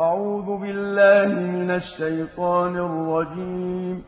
أعوذ بالله من الشيطان الرجيم.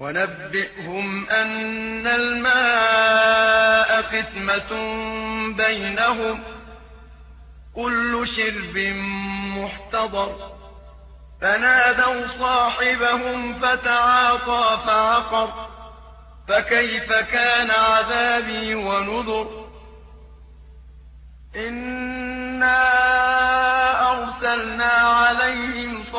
ونبئهم أن الماء قسمة بينهم كل شرب محتضر. فنادوا صاحبهم فتعاطى فعقر فكيف كان عذابي ونذر؟ إنا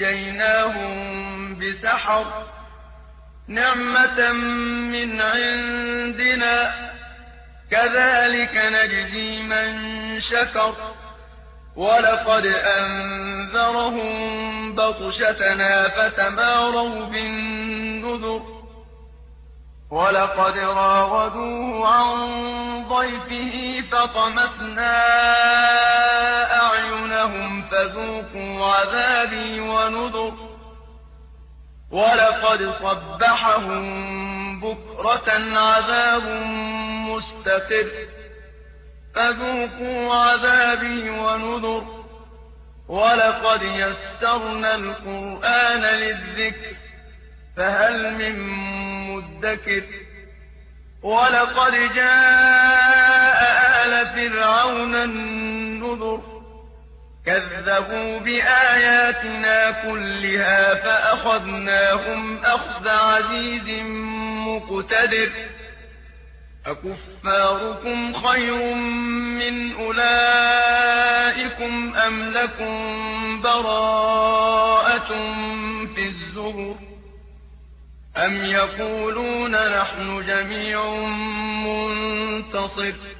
نجيناهم بسحر نعمة من عندنا كذلك نجزي من شكر ولقد أنذرهم بطشتنا فتماروا بالنذر ولقد راودوه عن ضيفه فطمسنا أعينهم فذوقوا عذابي ونذر. ولقد صبحهم بكرة عذاب مستقر. فذوقوا عذابي ونذر. ولقد يسرنا القرآن للذكر فهل من مدكر؟ ولقد جاء آل فرعون النذر كذبوا بآياتنا كلها فأخذناهم أخذ عزيز مقتدر. أكفاركم خير من أولئكم أم لكم براءة في الزبر؟ أم يقولون نحن جميع منتصر؟